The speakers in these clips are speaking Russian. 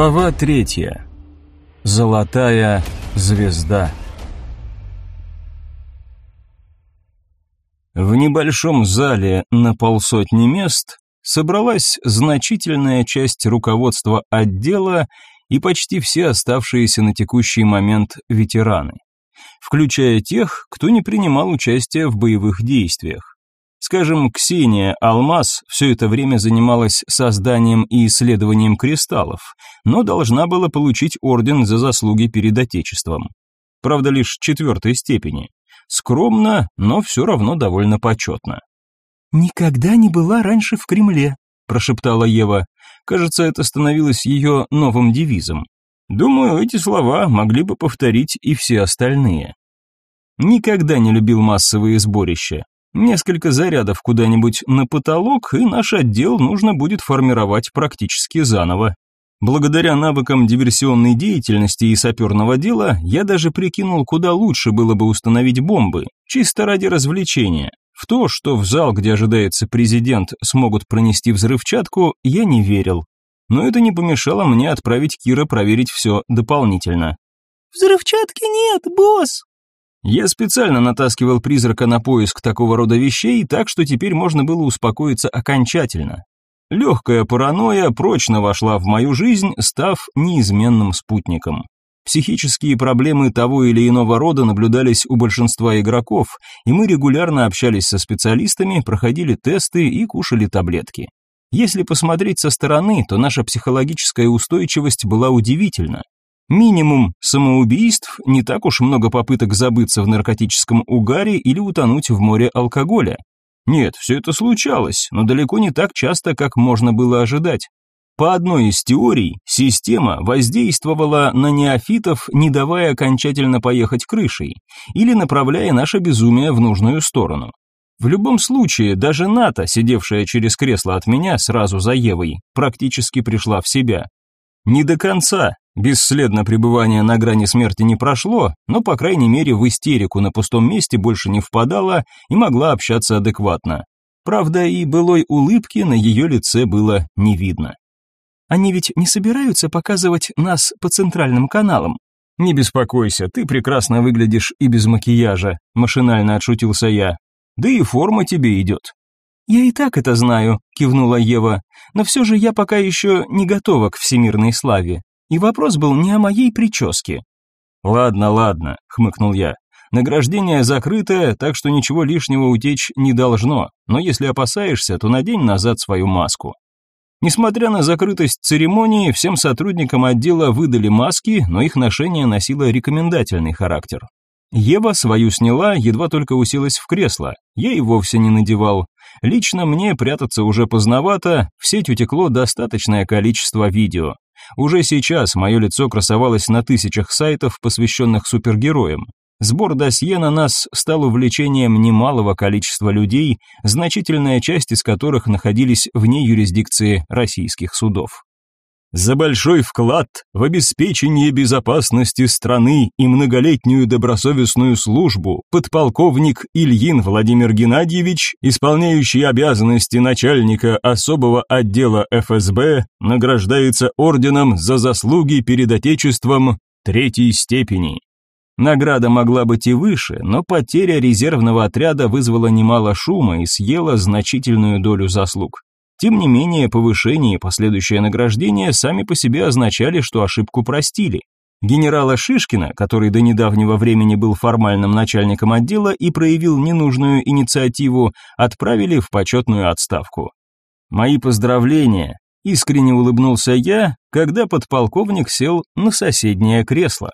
Глава третья. Золотая звезда. В небольшом зале на полсотни мест собралась значительная часть руководства отдела и почти все оставшиеся на текущий момент ветераны, включая тех, кто не принимал участия в боевых действиях. Скажем, Ксения Алмаз все это время занималась созданием и исследованием кристаллов, но должна была получить орден за заслуги перед Отечеством. Правда, лишь четвертой степени. Скромно, но все равно довольно почетно. «Никогда не была раньше в Кремле», – прошептала Ева. Кажется, это становилось ее новым девизом. Думаю, эти слова могли бы повторить и все остальные. Никогда не любил массовые сборища. Несколько зарядов куда-нибудь на потолок, и наш отдел нужно будет формировать практически заново. Благодаря навыкам диверсионной деятельности и саперного дела, я даже прикинул, куда лучше было бы установить бомбы, чисто ради развлечения. В то, что в зал, где ожидается президент, смогут пронести взрывчатку, я не верил. Но это не помешало мне отправить Кира проверить все дополнительно. «Взрывчатки нет, босс!» Я специально натаскивал призрака на поиск такого рода вещей, так что теперь можно было успокоиться окончательно. Легкая паранойя прочно вошла в мою жизнь, став неизменным спутником. Психические проблемы того или иного рода наблюдались у большинства игроков, и мы регулярно общались со специалистами, проходили тесты и кушали таблетки. Если посмотреть со стороны, то наша психологическая устойчивость была удивительна. Минимум самоубийств, не так уж много попыток забыться в наркотическом угаре или утонуть в море алкоголя. Нет, все это случалось, но далеко не так часто, как можно было ожидать. По одной из теорий, система воздействовала на неофитов, не давая окончательно поехать крышей, или направляя наше безумие в нужную сторону. В любом случае, даже Ната, сидевшая через кресло от меня сразу за Евой, практически пришла в себя. Не до конца. Бесследно пребывание на грани смерти не прошло, но, по крайней мере, в истерику на пустом месте больше не впадала и могла общаться адекватно. Правда, и былой улыбки на ее лице было не видно. «Они ведь не собираются показывать нас по центральным каналам?» «Не беспокойся, ты прекрасно выглядишь и без макияжа», – машинально отшутился я. «Да и форма тебе идет». «Я и так это знаю», – кивнула Ева, «но все же я пока еще не готова к всемирной славе, и вопрос был не о моей прическе». «Ладно, ладно», – хмыкнул я, Награждение закрытое, так что ничего лишнего утечь не должно, но если опасаешься, то надень назад свою маску. Несмотря на закрытость церемонии, всем сотрудникам отдела выдали маски, но их ношение носило рекомендательный характер. Ева свою сняла, едва только уселась в кресло, я и вовсе не надевал, Лично мне прятаться уже поздновато, в сеть утекло достаточное количество видео. Уже сейчас мое лицо красовалось на тысячах сайтов, посвященных супергероям. Сбор досье на нас стал увлечением немалого количества людей, значительная часть из которых находились вне юрисдикции российских судов за большой вклад в обеспечение безопасности страны и многолетнюю добросовестную службу подполковник Ильин Владимир Геннадьевич, исполняющий обязанности начальника особого отдела ФСБ, награждается орденом за заслуги перед Отечеством третьей степени. Награда могла быть и выше, но потеря резервного отряда вызвала немало шума и съела значительную долю заслуг. Тем не менее, повышение и последующее награждение сами по себе означали, что ошибку простили. Генерала Шишкина, который до недавнего времени был формальным начальником отдела и проявил ненужную инициативу, отправили в почетную отставку. «Мои поздравления», – искренне улыбнулся я, когда подполковник сел на соседнее кресло.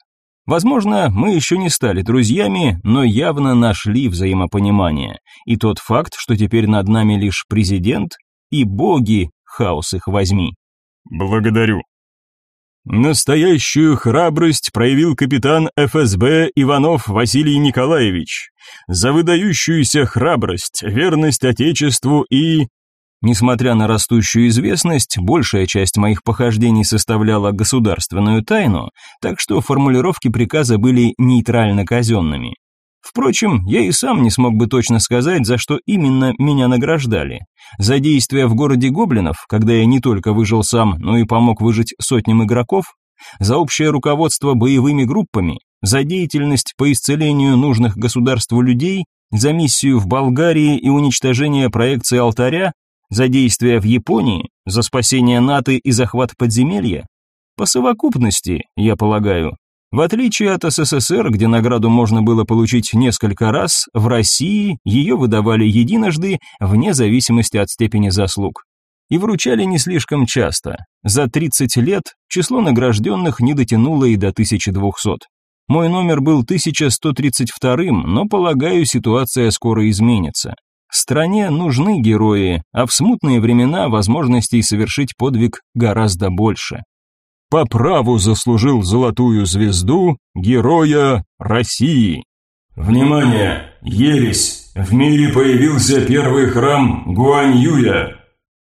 Возможно, мы еще не стали друзьями, но явно нашли взаимопонимание. И тот факт, что теперь над нами лишь президент, и боги, хаос их возьми. Благодарю. Настоящую храбрость проявил капитан ФСБ Иванов Василий Николаевич. За выдающуюся храбрость, верность Отечеству и... Несмотря на растущую известность, большая часть моих похождений составляла государственную тайну, так что формулировки приказа были нейтрально казенными. Впрочем, я и сам не смог бы точно сказать, за что именно меня награждали. За действия в городе гоблинов, когда я не только выжил сам, но и помог выжить сотням игроков, за общее руководство боевыми группами, за деятельность по исцелению нужных государству людей, за миссию в Болгарии и уничтожение проекции алтаря, за действия в Японии, за спасение НАТО и захват подземелья. По совокупности, я полагаю, в отличие от СССР, где награду можно было получить несколько раз, в России ее выдавали единожды, вне зависимости от степени заслуг. И вручали не слишком часто. За 30 лет число награжденных не дотянуло и до 1200. Мой номер был 1132, но, полагаю, ситуация скоро изменится. Стране нужны герои, а в смутные времена возможностей совершить подвиг гораздо больше по праву заслужил золотую звезду Героя России. Внимание! Ересь! В мире появился первый храм Гуань Юя.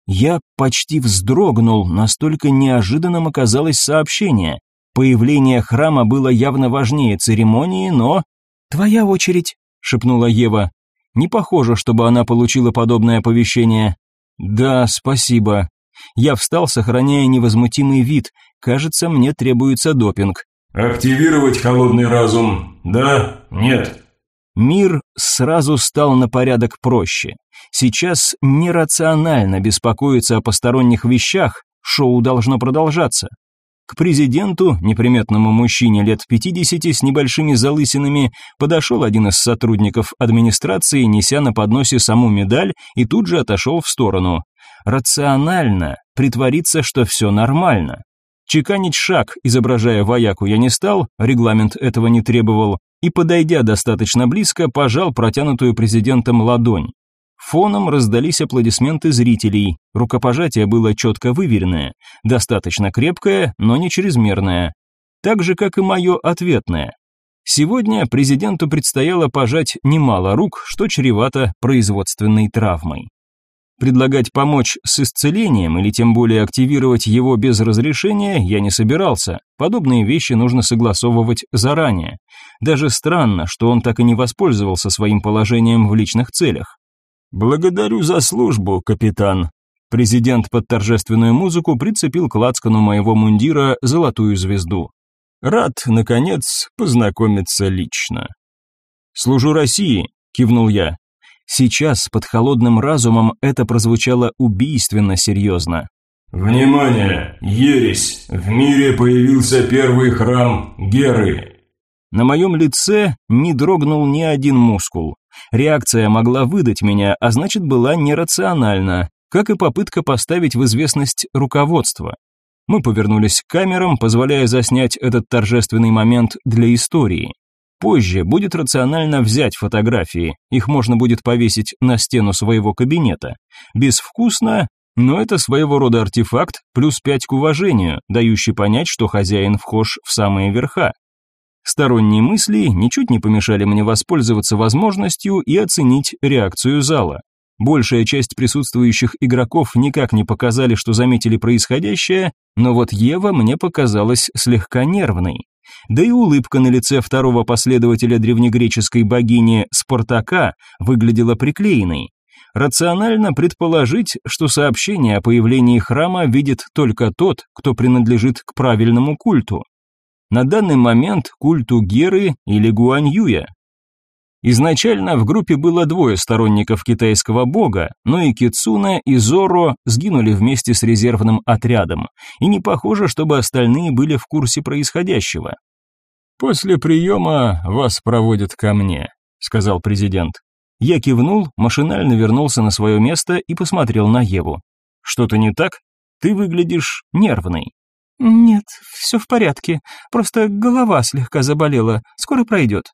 Я почти вздрогнул, настолько неожиданным оказалось сообщение. Появление храма было явно важнее церемонии, но... «Твоя очередь», — шепнула Ева. «Не похоже, чтобы она получила подобное оповещение». «Да, спасибо», я встал, сохраняя невозмутимый вид. Кажется, мне требуется допинг. «Активировать холодный разум? Да? Нет?» Мир сразу стал на порядок проще. Сейчас нерационально беспокоиться о посторонних вещах, шоу должно продолжаться. К президенту, неприметному мужчине лет 50 с небольшими залысинами, подошел один из сотрудников администрации, неся на подносе саму медаль, и тут же отошел в сторону рационально притвориться, что все нормально. Чеканить шаг, изображая вояку, я не стал, регламент этого не требовал, и, подойдя достаточно близко, пожал протянутую президентом ладонь. Фоном раздались аплодисменты зрителей. Рукопожатие было четко выверенное, достаточно крепкое, но не чрезмерное. Так же, как и мое ответное. Сегодня президенту предстояло пожать немало рук, что чревато производственной травмой. Предлагать помочь с исцелением или тем более активировать его без разрешения я не собирался. Подобные вещи нужно согласовывать заранее. Даже странно, что он так и не воспользовался своим положением в личных целях. «Благодарю за службу, капитан». Президент под торжественную музыку прицепил к лацкану моего мундира золотую звезду. «Рад, наконец, познакомиться лично». «Служу России», – кивнул я. Сейчас под холодным разумом это прозвучало убийственно серьезно. «Внимание! Ересь! В мире появился первый храм Геры!» На моем лице не дрогнул ни один мускул. Реакция могла выдать меня, а значит была нерациональна, как и попытка поставить в известность руководство. Мы повернулись к камерам, позволяя заснять этот торжественный момент для истории. Позже будет рационально взять фотографии, их можно будет повесить на стену своего кабинета. Безвкусно, но это своего рода артефакт плюс пять к уважению, дающий понять, что хозяин вхож в самые верха. Сторонние мысли ничуть не помешали мне воспользоваться возможностью и оценить реакцию зала. Большая часть присутствующих игроков никак не показали, что заметили происходящее, но вот Ева мне показалась слегка нервной да и улыбка на лице второго последователя древнегреческой богини Спартака выглядела приклеенной. Рационально предположить, что сообщение о появлении храма видит только тот, кто принадлежит к правильному культу. На данный момент культу Геры или Гуань Юя. Изначально в группе было двое сторонников китайского бога, но и Кицуна, и Зоро сгинули вместе с резервным отрядом, и не похоже, чтобы остальные были в курсе происходящего. «После приема вас проводят ко мне», — сказал президент. Я кивнул, машинально вернулся на свое место и посмотрел на Еву. «Что-то не так? Ты выглядишь нервной». «Нет, все в порядке. Просто голова слегка заболела. Скоро пройдет».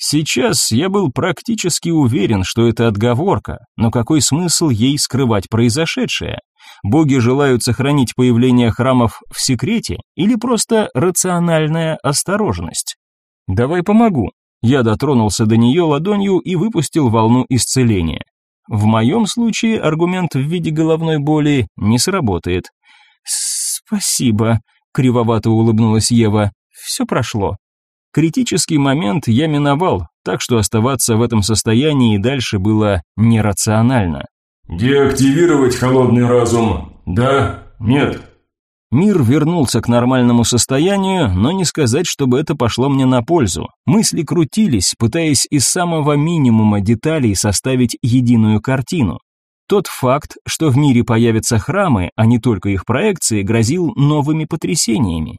Сейчас я был практически уверен, что это отговорка, но какой смысл ей скрывать произошедшее? Боги желают сохранить появление храмов в секрете или просто рациональная осторожность? «Давай помогу». Я дотронулся до нее ладонью и выпустил волну исцеления. В моем случае аргумент в виде головной боли не сработает. «Спасибо», — кривовато улыбнулась Ева. «Все прошло». Критический момент я миновал, так что оставаться в этом состоянии дальше было нерационально. «Деактивировать холодный разум? Да? Нет?» Мир вернулся к нормальному состоянию, но не сказать, чтобы это пошло мне на пользу. Мысли крутились, пытаясь из самого минимума деталей составить единую картину. Тот факт, что в мире появятся храмы, а не только их проекции, грозил новыми потрясениями.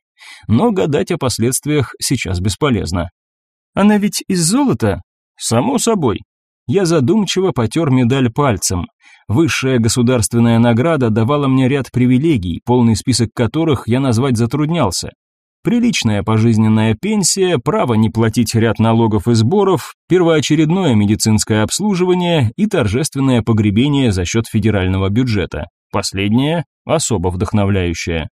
Но гадать о последствиях сейчас бесполезно. Она ведь из золота? Само собой. Я задумчиво потер медаль пальцем. Высшая государственная награда давала мне ряд привилегий, полный список которых я назвать затруднялся. Приличная пожизненная пенсия, право не платить ряд налогов и сборов, первоочередное медицинское обслуживание и торжественное погребение за счет федерального бюджета. Последнее – особо вдохновляющее.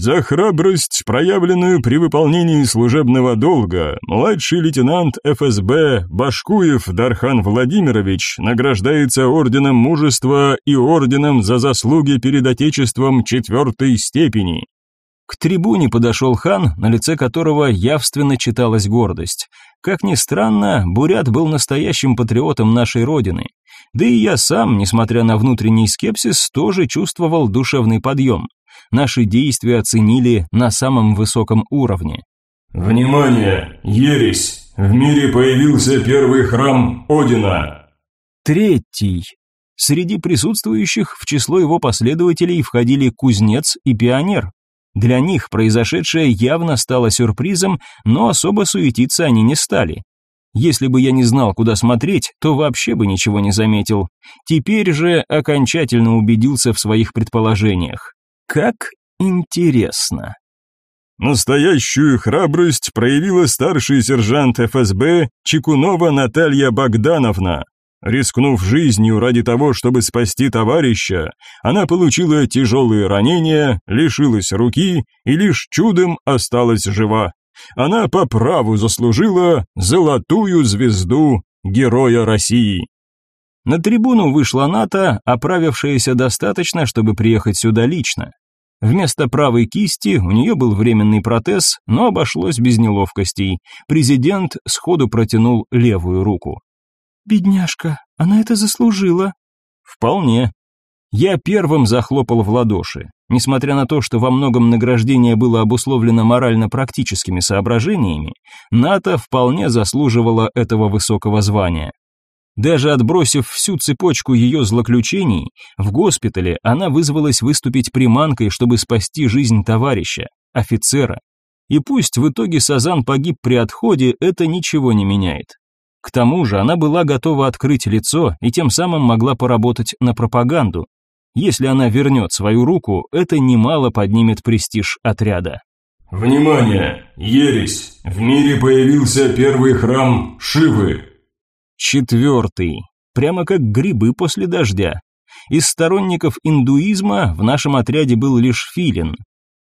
За храбрость, проявленную при выполнении служебного долга, младший лейтенант ФСБ Башкуев Дархан Владимирович награждается орденом мужества и орденом за заслуги перед Отечеством четвертой степени. К трибуне подошел хан, на лице которого явственно читалась гордость. Как ни странно, Бурят был настоящим патриотом нашей родины. Да и я сам, несмотря на внутренний скепсис, тоже чувствовал душевный подъем наши действия оценили на самом высоком уровне. «Внимание! Ересь! В мире появился первый храм Одина!» Третий. Среди присутствующих в число его последователей входили кузнец и пионер. Для них произошедшее явно стало сюрпризом, но особо суетиться они не стали. Если бы я не знал, куда смотреть, то вообще бы ничего не заметил. Теперь же окончательно убедился в своих предположениях. Как интересно. Настоящую храбрость проявила старший сержант ФСБ Чекунова Наталья Богдановна. Рискнув жизнью ради того, чтобы спасти товарища, она получила тяжелые ранения, лишилась руки и лишь чудом осталась жива. Она по праву заслужила золотую звезду Героя России. На трибуну вышла НАТО, оправившаяся достаточно, чтобы приехать сюда лично. Вместо правой кисти у нее был временный протез, но обошлось без неловкостей. Президент сходу протянул левую руку. «Бедняжка, она это заслужила». «Вполне». Я первым захлопал в ладоши. Несмотря на то, что во многом награждение было обусловлено морально-практическими соображениями, НАТО вполне заслуживало этого высокого звания. Даже отбросив всю цепочку ее злоключений, в госпитале она вызвалась выступить приманкой, чтобы спасти жизнь товарища, офицера. И пусть в итоге Сазан погиб при отходе, это ничего не меняет. К тому же она была готова открыть лицо и тем самым могла поработать на пропаганду. Если она вернет свою руку, это немало поднимет престиж отряда. «Внимание! Ересь! В мире появился первый храм Шивы!» Четвертый. Прямо как грибы после дождя. Из сторонников индуизма в нашем отряде был лишь Филин.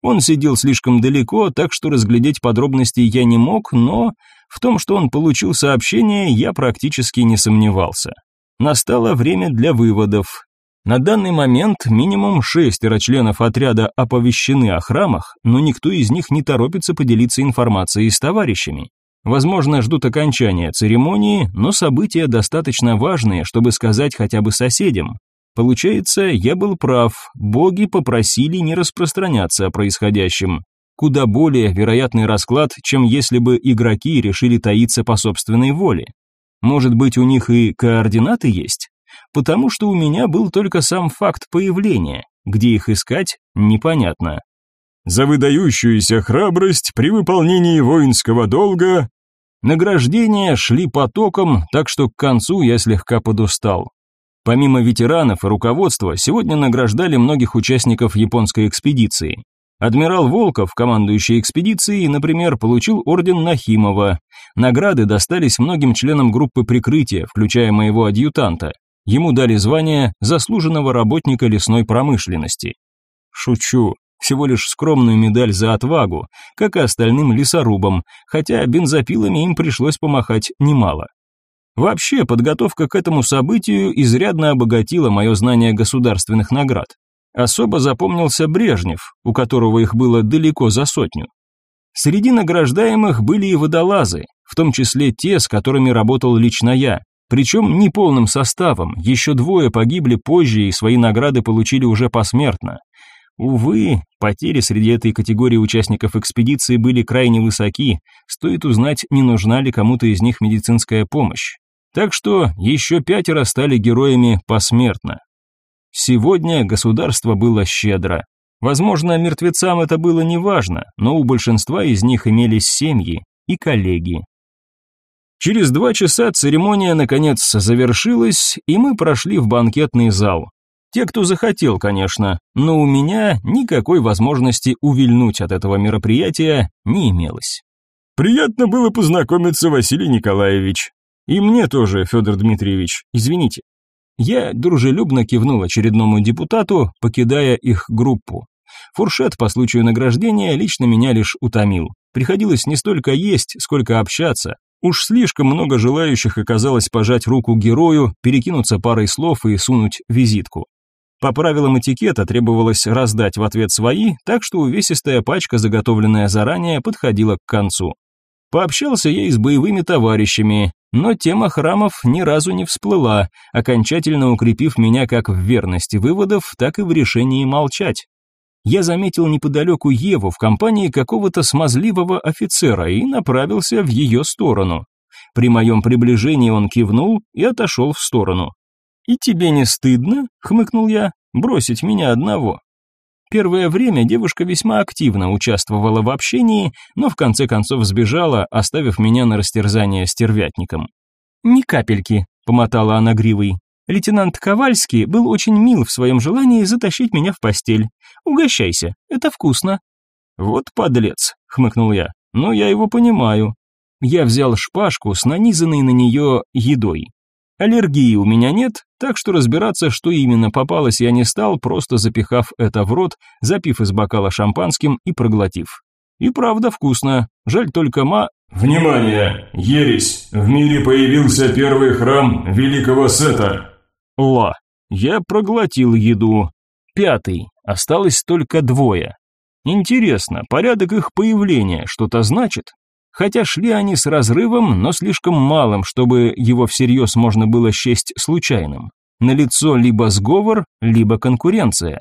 Он сидел слишком далеко, так что разглядеть подробности я не мог, но в том, что он получил сообщение, я практически не сомневался. Настало время для выводов. На данный момент минимум шестеро членов отряда оповещены о храмах, но никто из них не торопится поделиться информацией с товарищами. Возможно, ждут окончания церемонии, но события достаточно важные, чтобы сказать хотя бы соседям. Получается, я был прав, боги попросили не распространяться о происходящем. Куда более вероятный расклад, чем если бы игроки решили таиться по собственной воле. Может быть, у них и координаты есть? Потому что у меня был только сам факт появления, где их искать, непонятно за выдающуюся храбрость при выполнении воинского долга. Награждения шли потоком, так что к концу я слегка подустал. Помимо ветеранов и руководства, сегодня награждали многих участников японской экспедиции. Адмирал Волков, командующий экспедицией, например, получил орден Нахимова. Награды достались многим членам группы прикрытия, включая моего адъютанта. Ему дали звание заслуженного работника лесной промышленности. Шучу всего лишь скромную медаль за отвагу, как и остальным лесорубам, хотя бензопилами им пришлось помахать немало. Вообще, подготовка к этому событию изрядно обогатила мое знание государственных наград. Особо запомнился Брежнев, у которого их было далеко за сотню. Среди награждаемых были и водолазы, в том числе те, с которыми работал лично я, причем не полным составом, еще двое погибли позже и свои награды получили уже посмертно. Увы, потери среди этой категории участников экспедиции были крайне высоки, стоит узнать, не нужна ли кому-то из них медицинская помощь. Так что еще пятеро стали героями посмертно. Сегодня государство было щедро. Возможно, мертвецам это было неважно, но у большинства из них имелись семьи и коллеги. Через два часа церемония наконец завершилась, и мы прошли в банкетный зал. Те, кто захотел, конечно, но у меня никакой возможности увильнуть от этого мероприятия не имелось. «Приятно было познакомиться, Василий Николаевич. И мне тоже, Федор Дмитриевич, извините». Я дружелюбно кивнул очередному депутату, покидая их группу. Фуршет по случаю награждения лично меня лишь утомил. Приходилось не столько есть, сколько общаться. Уж слишком много желающих оказалось пожать руку герою, перекинуться парой слов и сунуть визитку. По правилам этикета требовалось раздать в ответ свои, так что увесистая пачка, заготовленная заранее, подходила к концу. Пообщался я и с боевыми товарищами, но тема храмов ни разу не всплыла, окончательно укрепив меня как в верности выводов, так и в решении молчать. Я заметил неподалеку Еву в компании какого-то смазливого офицера и направился в ее сторону. При моем приближении он кивнул и отошел в сторону. «И тебе не стыдно?» — хмыкнул я. «Бросить меня одного». Первое время девушка весьма активно участвовала в общении, но в конце концов сбежала, оставив меня на растерзание стервятником. «Ни капельки», — помотала она гривой. «Лейтенант Ковальский был очень мил в своем желании затащить меня в постель. Угощайся, это вкусно». «Вот подлец», — хмыкнул я, — «но я его понимаю». Я взял шпажку с нанизанной на нее едой. Аллергии у меня нет, так что разбираться, что именно попалось, я не стал, просто запихав это в рот, запив из бокала шампанским и проглотив. И правда вкусно. Жаль только ма... Внимание! Ересь! В мире появился первый храм Великого Сета. Ла. Я проглотил еду. Пятый. Осталось только двое. Интересно, порядок их появления что-то значит? хотя шли они с разрывом, но слишком малым, чтобы его всерьез можно было счесть случайным. На лицо либо сговор, либо конкуренция.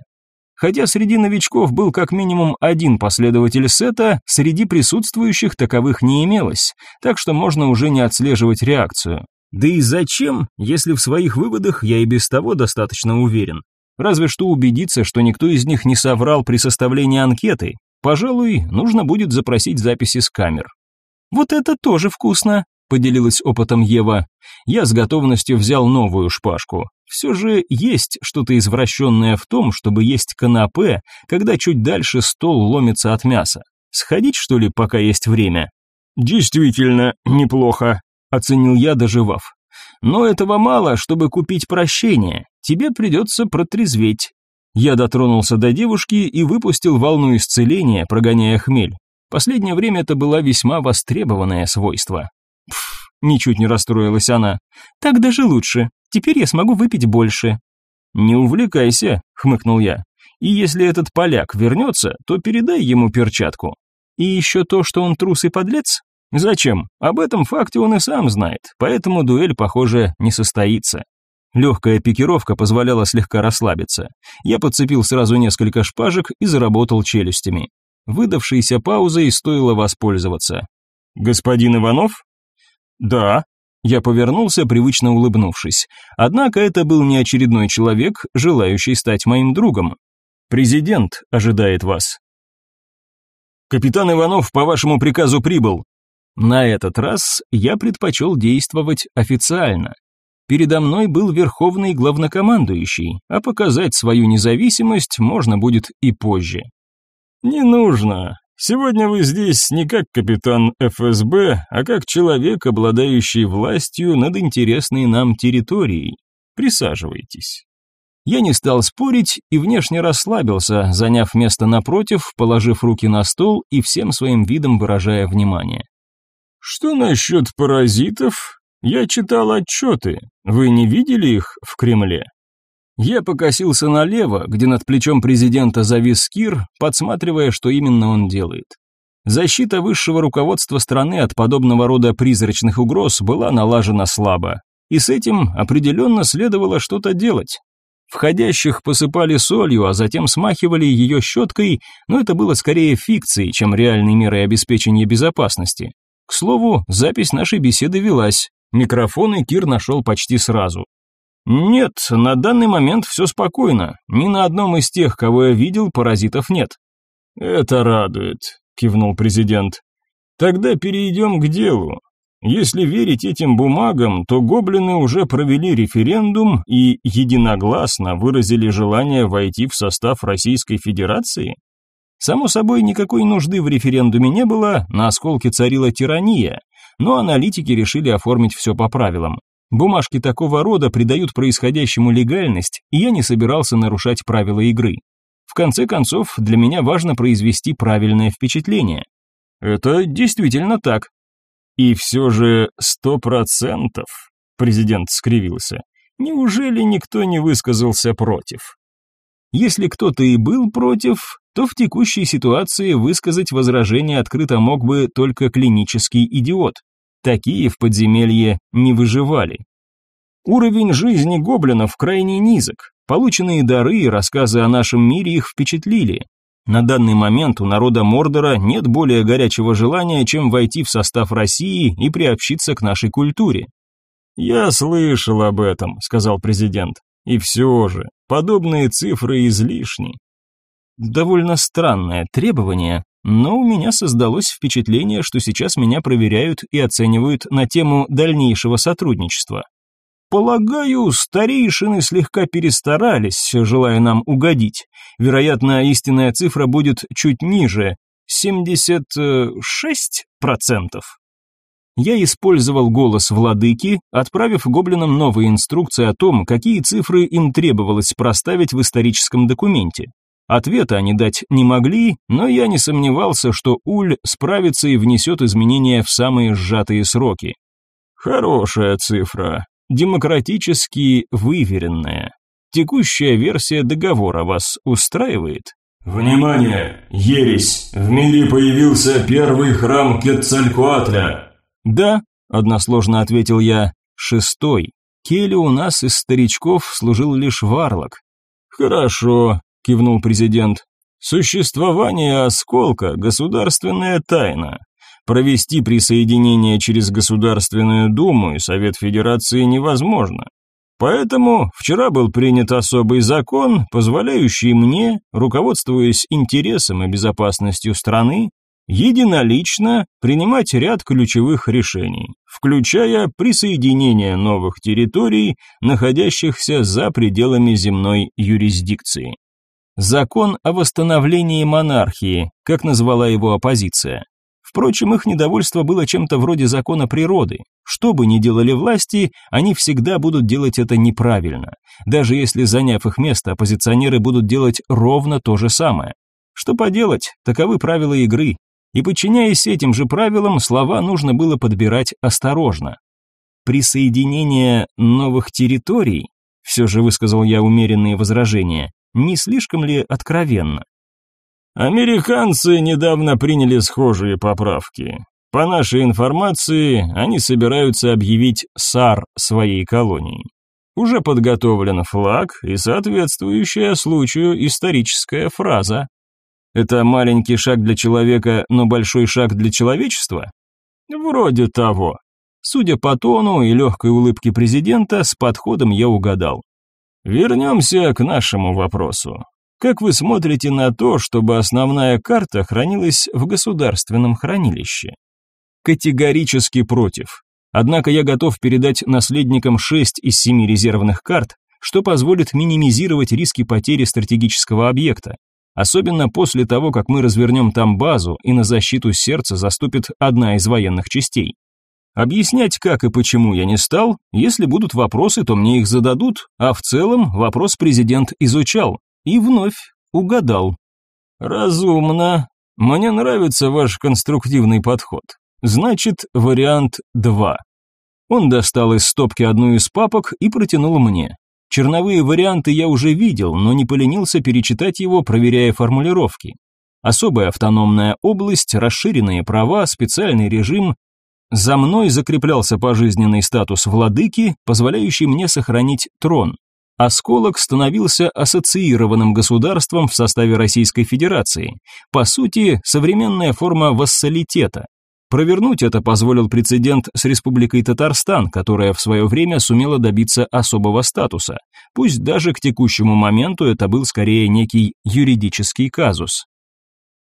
Хотя среди новичков был как минимум один последователь сета, среди присутствующих таковых не имелось, так что можно уже не отслеживать реакцию. Да и зачем, если в своих выводах я и без того достаточно уверен? Разве что убедиться, что никто из них не соврал при составлении анкеты. Пожалуй, нужно будет запросить записи с камер. «Вот это тоже вкусно», — поделилась опытом Ева. Я с готовностью взял новую шпажку. Все же есть что-то извращенное в том, чтобы есть канапе, когда чуть дальше стол ломится от мяса. Сходить, что ли, пока есть время? Действительно, неплохо, оценил я, доживав. Но этого мало, чтобы купить прощение. Тебе придется протрезветь. Я дотронулся до девушки и выпустил волну исцеления, прогоняя хмель. Последнее время это было весьма востребованное свойство. Пф, ничуть не расстроилась она. Так даже лучше. Теперь я смогу выпить больше. Не увлекайся, хмыкнул я. И если этот поляк вернется, то передай ему перчатку. И еще то, что он трус и подлец? Зачем? Об этом факте он и сам знает, поэтому дуэль, похоже, не состоится. Легкая пикировка позволяла слегка расслабиться. Я подцепил сразу несколько шпажек и заработал челюстями. Выдавшейся паузой стоило воспользоваться. «Господин Иванов?» «Да». Я повернулся, привычно улыбнувшись. Однако это был не очередной человек, желающий стать моим другом. «Президент ожидает вас». «Капитан Иванов по вашему приказу прибыл». На этот раз я предпочел действовать официально. Передо мной был верховный главнокомандующий, а показать свою независимость можно будет и позже. «Не нужно. Сегодня вы здесь не как капитан ФСБ, а как человек, обладающий властью над интересной нам территорией. Присаживайтесь». Я не стал спорить и внешне расслабился, заняв место напротив, положив руки на стол и всем своим видом выражая внимание. «Что насчет паразитов? Я читал отчеты. Вы не видели их в Кремле?» Я покосился налево, где над плечом президента завис Кир, подсматривая, что именно он делает. Защита высшего руководства страны от подобного рода призрачных угроз была налажена слабо, и с этим определенно следовало что-то делать. Входящих посыпали солью, а затем смахивали ее щеткой, но это было скорее фикцией, чем реальной мерой обеспечения безопасности. К слову, запись нашей беседы велась. Микрофоны Кир нашел почти сразу. Нет, на данный момент все спокойно. Ни на одном из тех, кого я видел, паразитов нет. Это радует, кивнул президент. Тогда перейдем к делу. Если верить этим бумагам, то гоблины уже провели референдум и единогласно выразили желание войти в состав Российской Федерации? Само собой, никакой нужды в референдуме не было, на осколке царила тирания, но аналитики решили оформить все по правилам. Бумажки такого рода придают происходящему легальность, и я не собирался нарушать правила игры. В конце концов, для меня важно произвести правильное впечатление. Это действительно так. И все же сто процентов, президент скривился. Неужели никто не высказался против? Если кто-то и был против, то в текущей ситуации высказать возражение открыто мог бы только клинический идиот. Такие в подземелье не выживали. Уровень жизни гоблинов крайне низок. Полученные дары и рассказы о нашем мире их впечатлили. На данный момент у народа Мордора нет более горячего желания, чем войти в состав России и приобщиться к нашей культуре. «Я слышал об этом», — сказал президент. «И все же, подобные цифры излишни». Довольно странное требование, но у меня создалось впечатление, что сейчас меня проверяют и оценивают на тему дальнейшего сотрудничества. Полагаю, старейшины слегка перестарались, желая нам угодить. Вероятно, истинная цифра будет чуть ниже – 76%. Я использовал голос владыки, отправив гоблинам новые инструкции о том, какие цифры им требовалось проставить в историческом документе. Ответа они дать не могли, но я не сомневался, что Уль справится и внесет изменения в самые сжатые сроки. Хорошая цифра, демократически выверенная. Текущая версия договора вас устраивает? Внимание! Ересь! В мире появился первый храм Кетцалькуатля. Да, односложно ответил я. Шестой. Келе у нас из старичков служил лишь варлок. Хорошо, – кивнул президент. «Существование осколка – государственная тайна. Провести присоединение через Государственную Думу и Совет Федерации невозможно. Поэтому вчера был принят особый закон, позволяющий мне, руководствуясь интересом и безопасностью страны, единолично принимать ряд ключевых решений, включая присоединение новых территорий, находящихся за пределами земной юрисдикции. Закон о восстановлении монархии, как назвала его оппозиция. Впрочем, их недовольство было чем-то вроде закона природы. Что бы ни делали власти, они всегда будут делать это неправильно. Даже если, заняв их место, оппозиционеры будут делать ровно то же самое. Что поделать, таковы правила игры. И подчиняясь этим же правилам, слова нужно было подбирать осторожно. Присоединение новых территорий, все же высказал я умеренные возражения, не слишком ли откровенно? Американцы недавно приняли схожие поправки. По нашей информации, они собираются объявить САР своей колонией. Уже подготовлен флаг и соответствующая случаю историческая фраза. Это маленький шаг для человека, но большой шаг для человечества? Вроде того. Судя по тону и легкой улыбке президента, с подходом я угадал. Вернемся к нашему вопросу. Как вы смотрите на то, чтобы основная карта хранилась в государственном хранилище? Категорически против. Однако я готов передать наследникам 6 из 7 резервных карт, что позволит минимизировать риски потери стратегического объекта, особенно после того, как мы развернем там базу и на защиту сердца заступит одна из военных частей. Объяснять как и почему я не стал, если будут вопросы, то мне их зададут, а в целом вопрос президент изучал и вновь угадал. Разумно. Мне нравится ваш конструктивный подход. Значит, вариант 2. Он достал из стопки одну из папок и протянул мне. Черновые варианты я уже видел, но не поленился перечитать его, проверяя формулировки. Особая автономная область, расширенные права, специальный режим, за мной закреплялся пожизненный статус владыки, позволяющий мне сохранить трон. Осколок становился ассоциированным государством в составе Российской Федерации. По сути, современная форма вассалитета. Провернуть это позволил прецедент с Республикой Татарстан, которая в свое время сумела добиться особого статуса. Пусть даже к текущему моменту это был скорее некий юридический казус.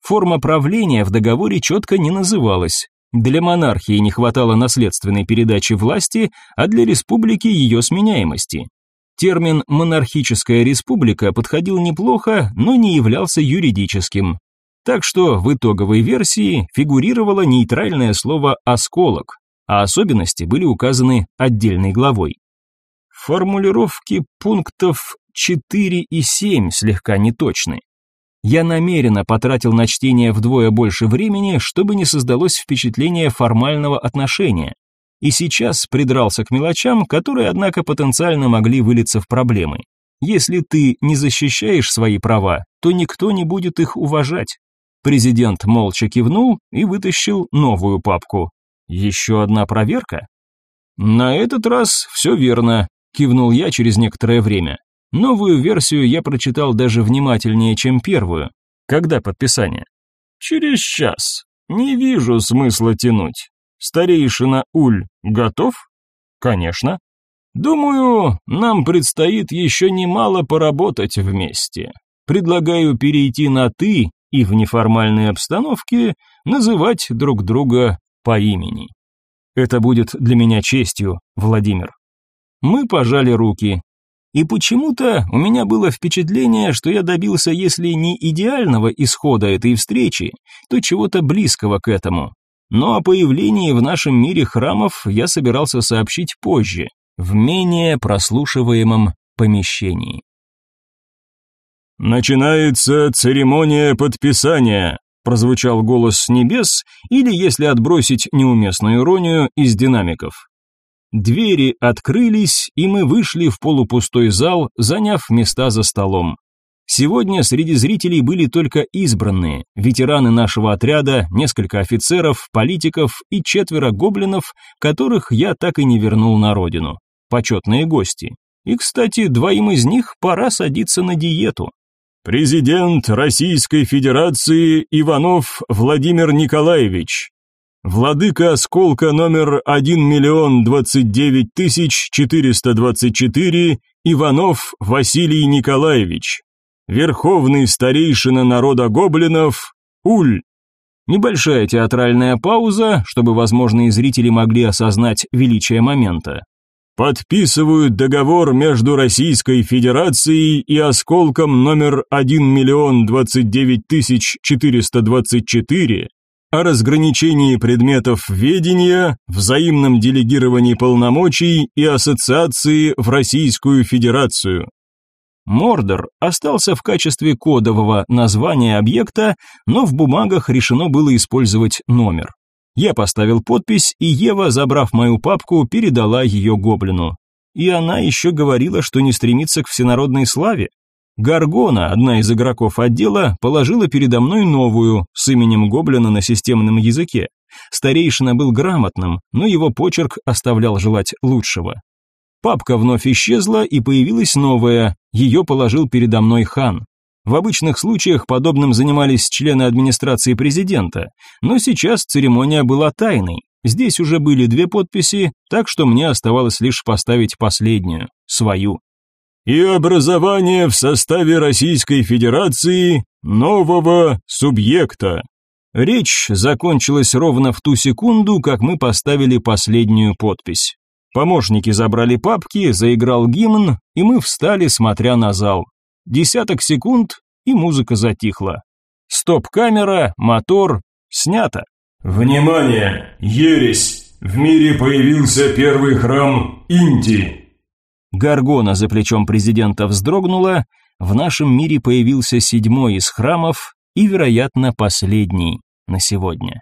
Форма правления в договоре четко не называлась, для монархии не хватало наследственной передачи власти, а для республики ее сменяемости. Термин «монархическая республика» подходил неплохо, но не являлся юридическим. Так что в итоговой версии фигурировало нейтральное слово «осколок», а особенности были указаны отдельной главой. Формулировки пунктов 4 и 7 слегка неточны. Я намеренно потратил на чтение вдвое больше времени, чтобы не создалось впечатление формального отношения. И сейчас придрался к мелочам, которые, однако, потенциально могли вылиться в проблемы. Если ты не защищаешь свои права, то никто не будет их уважать. Президент молча кивнул и вытащил новую папку. Еще одна проверка? На этот раз все верно, кивнул я через некоторое время. Новую версию я прочитал даже внимательнее, чем первую. Когда подписание? Через час. Не вижу смысла тянуть. Старейшина Уль готов? Конечно. Думаю, нам предстоит еще немало поработать вместе. Предлагаю перейти на «ты» и в неформальной обстановке называть друг друга по имени. Это будет для меня честью, Владимир. Мы пожали руки. И почему-то у меня было впечатление, что я добился, если не идеального исхода этой встречи, то чего-то близкого к этому. Но о появлении в нашем мире храмов я собирался сообщить позже, в менее прослушиваемом помещении. «Начинается церемония подписания», – прозвучал голос с небес, или, если отбросить неуместную иронию, из динамиков. Двери открылись, и мы вышли в полупустой зал, заняв места за столом. Сегодня среди зрителей были только избранные, ветераны нашего отряда, несколько офицеров, политиков и четверо гоблинов, которых я так и не вернул на родину. Почетные гости. И, кстати, двоим из них пора садиться на диету. Президент Российской Федерации Иванов Владимир Николаевич, Владыка осколка номер 1 миллион 29 тысяч 424 Иванов Василий Николаевич. Верховный старейшина народа гоблинов Уль. Небольшая театральная пауза, чтобы возможные зрители могли осознать величие момента. Подписывают договор между Российской Федерацией и осколком номер 1 миллион 29 тысяч 424 о разграничении предметов ведения, взаимном делегировании полномочий и ассоциации в Российскую Федерацию. Мордор остался в качестве кодового названия объекта, но в бумагах решено было использовать номер. Я поставил подпись, и Ева, забрав мою папку, передала ее гоблину. И она еще говорила, что не стремится к всенародной славе. Гаргона, одна из игроков отдела, положила передо мной новую с именем гоблина на системном языке. Старейшина был грамотным, но его почерк оставлял желать лучшего. Папка вновь исчезла и появилась новая, ее положил передо мной хан. В обычных случаях подобным занимались члены администрации президента, но сейчас церемония была тайной. Здесь уже были две подписи, так что мне оставалось лишь поставить последнюю, свою и образование в составе Российской Федерации нового субъекта. Речь закончилась ровно в ту секунду, как мы поставили последнюю подпись. Помощники забрали папки, заиграл гимн, и мы встали, смотря на зал. Десяток секунд, и музыка затихла. Стоп-камера, мотор, снято. Внимание, ересь! В мире появился первый храм Индии. Гаргона за плечом президента вздрогнула, в нашем мире появился седьмой из храмов и, вероятно, последний на сегодня.